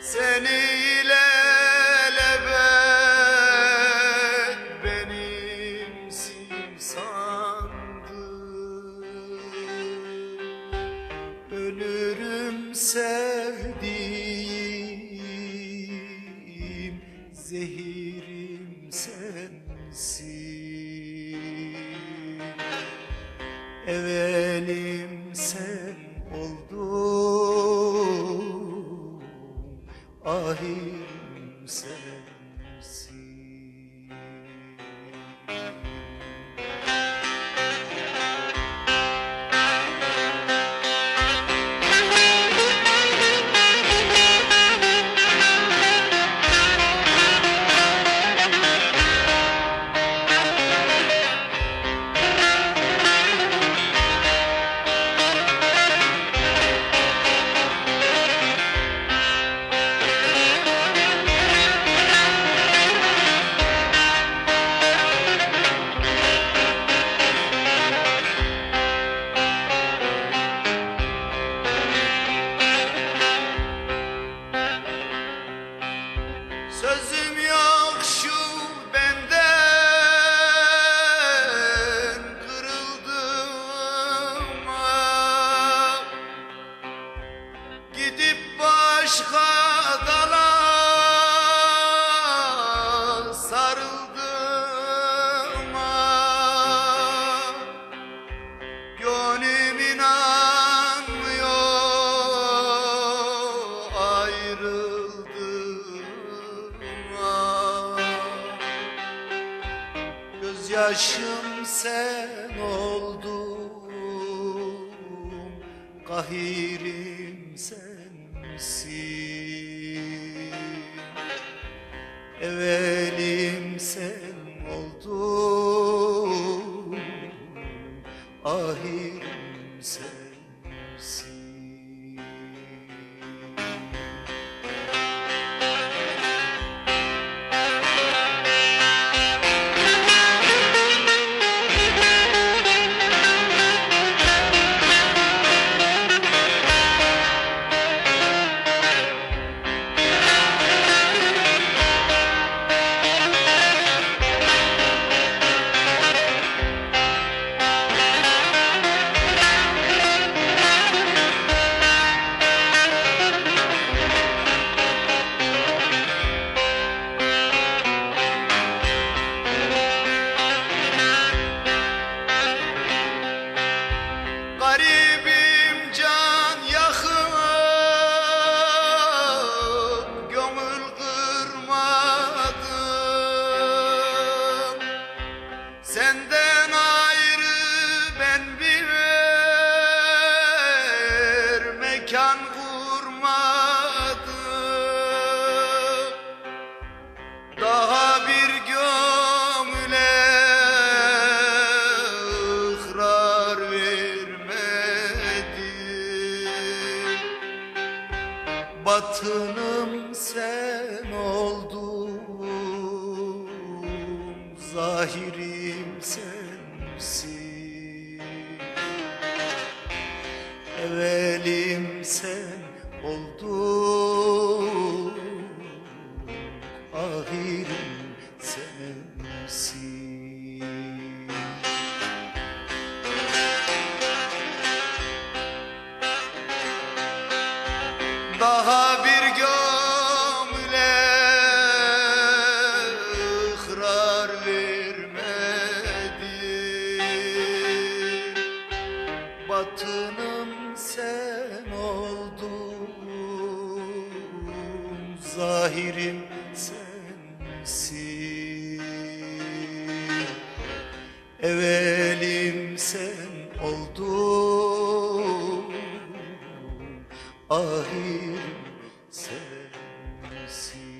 Seni ilelebet benimsin sandım. Ölürüm sevdiğim Zehirim sensin. Evelim Gözyaşım sen oldun Kahirim sensin. Evelim sen oldun Ahirim sensin mekan kurmadım Daha bir gömüle ıhrar vermedim Batınım sen oldun Zahirim sen oldun. Ahirim sensin. Daha Zahirim sensin. Evelim sen oldun Ahirim sensin